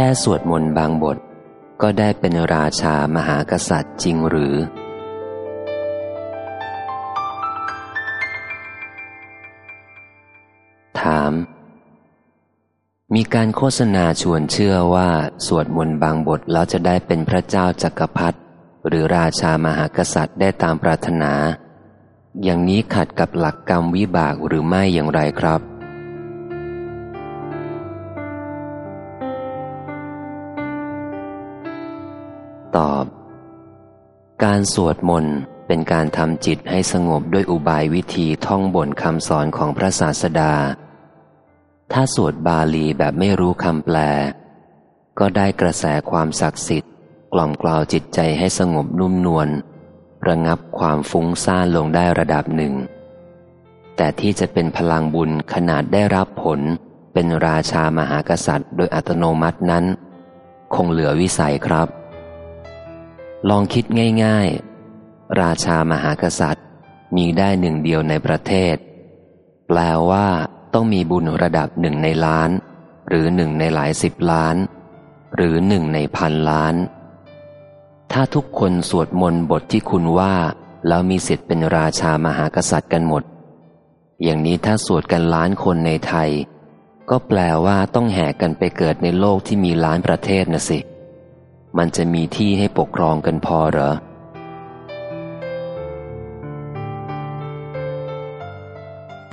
ค่สวดมนต์บางบท ก็ได้เป็นราชามหากษัตริย์จริงหรือ ถาม มีการโฆษณาชวนเชื่อว่าสวดมนต์บางบทแล้วจะได้เป็นพระเจ้าจักรพรรดิหรือราชามหากษัตริย์ได้ตามปรารถนา อย่างนี้ขัดกับหลักกรรมวิบากหรือไม่อย่างไรครับ ตอบ การสวดมนต์เป็นการทำจิตให้สงบด้วยอุบายวิธีท่องบนคำสอนของพระศาสดา ถ้าสวดบาลีแบบไม่รู้คำแปล ก็ได้กระแสความศักดิ์สิทธิ์ กล่อมกล่าวจิตใจให้สงบนุ่มนวลระงับความฟุ้งซ่านลงได้ระดับหนึ่ง แต่ที่จะเป็นพลังบุญขนาดได้รับผลเป็นราชามหากษัตริย์ โดยอัตโนมัตินั้น คงเหลือวิสัยครับ ลองคิดง่าย ๆ ราชามหากษัตริย์ มีได้หนึ่งเดียวในประเทศ แปลว่าต้องมีบุญระดับหนึ่งในล้าน หรือหนึ่งในหลายสิบล้าน หรือหนึ่งในพันล้าน ถ้าทุกคนสวดมนต์บทที่คุณว่า แล้วมีสิทธิ์เป็นราชามหากษัตริย์กันหมด อย่างนี้ถ้าสวดกันล้านคนในไทย ก็แปลว่าต้องแห่กันไปเกิดในโลกที่มีล้านประเทศนะสิ มันจะมีที่ให้ปกครองกันพอเหรอ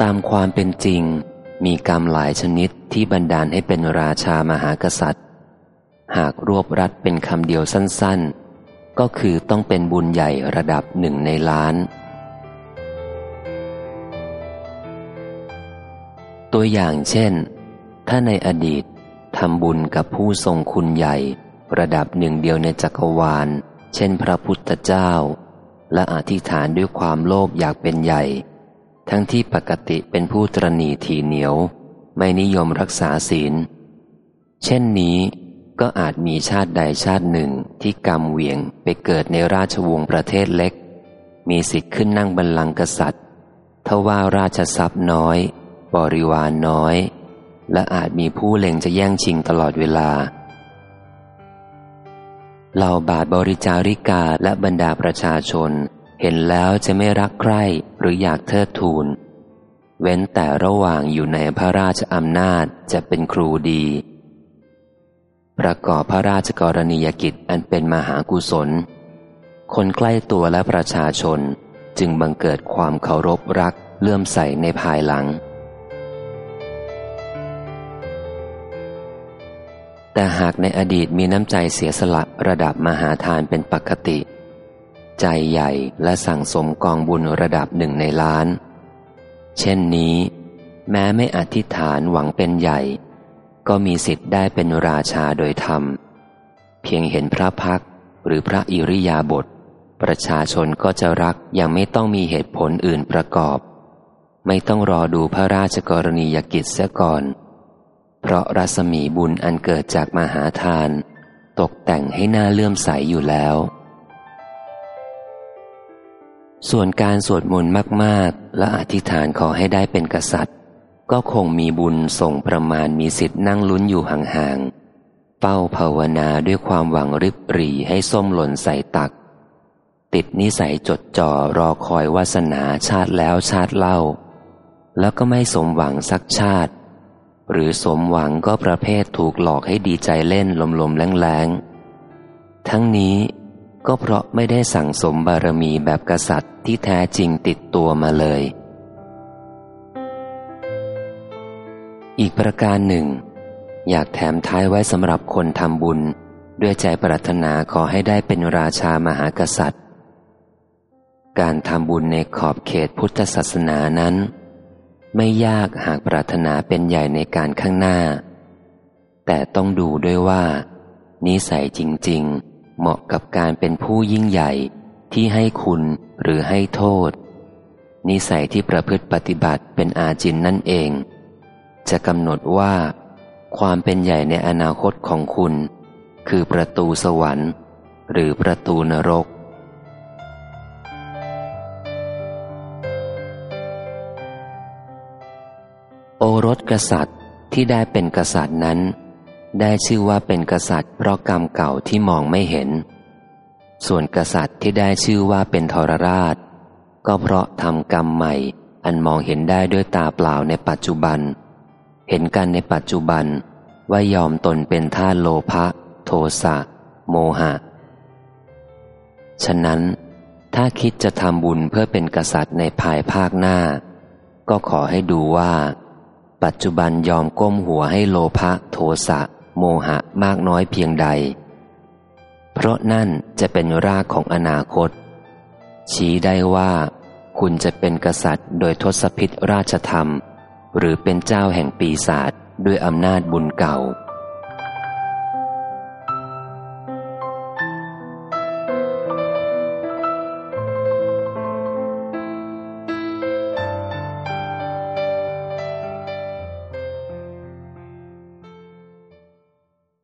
ตามความเป็นจริง มีกรรมหลายชนิดที่บันดาลให้เป็นราชามหากษัตริย์ หากรวบรัดเป็นคำเดียวสั้น ๆ ก็คือต้องเป็นบุญใหญ่ระดับหนึ่งในล้าน ตัวอย่างเช่น ถ้าในอดีตทำบุญกับผู้ทรงคุณใหญ่ ระดับหนึ่งเดียวในจักรวาล เช่นพระพุทธเจ้า และอธิษฐานด้วยความโลภอยากเป็นใหญ่ ทั้งที่ปกติเป็นผู้ตรณีทีเหนียว ไม่นิยมรักษาศีล เช่นนี้ก็อาจมีชาติใดชาติหนึ่งที่กรรมเวียงไปเกิดในราชวงศ์ประเทศเล็ก มีสิทธิ์ขึ้นนั่งบัลลังก์กษัตริย์ทว่าราชทรัพย์น้อย บริวารน้อย และอาจมีผู้เล็งจะแย่งชิงตลอดเวลา เหล่าบาทบริจาริกาและบรรดาประชาชน เห็นแล้วจะไม่รักใคร่หรืออยากเทิดทูน เว้นแต่ระหว่างอยู่ในพระราชอำนาจจะเป็นครูดี ประกอบพระราชกรณียกิจอันเป็นมหากุศล คนใกล้ตัวและประชาชนจึงบังเกิดความเคารพรักเลื่อมใสในภายหลัง แต่หากในอดีตมีน้ำใจเสียสละระดับมหาทานเป็นปกติ ใจใหญ่และสั่งสมกองบุญระดับหนึ่งในล้าน เช่นนี้ แม้ไม่อธิษฐานหวังเป็นใหญ่ ก็มีสิทธิ์ได้เป็นราชาโดยธรรม เพียงเห็นพระพักหรือพระอิริยาบถประชาชนก็จะรักอยังไม่ต้องมีเหตุผลอื่นประกอบ ไม่ต้องรอดูพระราชกรณียกิจเสียก่อน เพราะรัศมีบุญอันเกิดจากมหาทาน ตกแต่งให้หน้าเลื่อมใสอยู่แล้ว ส่วนการสวดมนต์มากๆ และอธิษฐานขอให้ได้เป็นกษัตริย์ ก็คงมีบุญส่งประมาณมีสิทธิ์นั่งลุ้นอยู่ห่างๆเฝ้าภาวนาด้วยความหวังริบหรี่ให้ส้มหล่นใส่ตัก ติดนิสัยจดจ่อรอคอยวาสนาชาติแล้วชาติเล่า แล้วก็ไม่สมหวังสักชาติ หรือสมหวังก็ประเภทถูกหลอกให้ดีใจเล่นลมๆแรงๆ ทั้งนี้ก็เพราะไม่ได้สั่งสมบารมีแบบกษัตริย์ที่แท้จริงติดตัวมาเลย อีกประการหนึ่ง อยากแถมท้ายไว้สำหรับคนทำบุญ ด้วยใจปรารถนาขอให้ได้เป็นราชามหากษัตริย์ การทำบุญในขอบเขตพุทธศาสนานั้น ไม่ยากหากปรารถนาเป็นใหญ่ในการข้างหน้า แต่ต้องดูด้วยว่า นิสัยจริง ๆ เหมาะกับการเป็นผู้ยิ่งใหญ่ที่ให้คุณหรือให้โทษ นิสัยที่ประพฤติปฏิบัติเป็นอาจินนั่นเอง จะกำหนดว่า ความเป็นใหญ่ในอนาคตของคุณ คือประตูสวรรค์ หรือประตูนรก รสกษัตริย์ที่ได้เป็นกษัตริย์นั้น ได้ชื่อว่าเป็นกษัตริย์เพราะกรรมเก่าที่มองไม่เห็น ส่วนกษัตริย์ที่ได้ชื่อว่าเป็นทรราช ก็เพราะทำกรรมใหม่ อันมองเห็นได้ด้วยตาเปล่าในปัจจุบัน เห็นกันในปัจจุบันว่ายอมตนเป็นท่าโลภะโทสะ โมหะ ฉะนั้น ถ้าคิดจะทำบุญเพื่อเป็นกษัตริย์ในภายภาคหน้า ก็ขอให้ดูว่า ปัจจุบันยอมก้มหัวให้โลภะโทสะ โมหะมากน้อยเพียงใด เพราะนั่นจะเป็นรากของอนาคต ชี้ได้ว่า คุณจะเป็นกษัตริย์โดยทศพิษราชธรรม หรือเป็นเจ้าแห่งปีศาจด้วยอำนาจบุญเก่า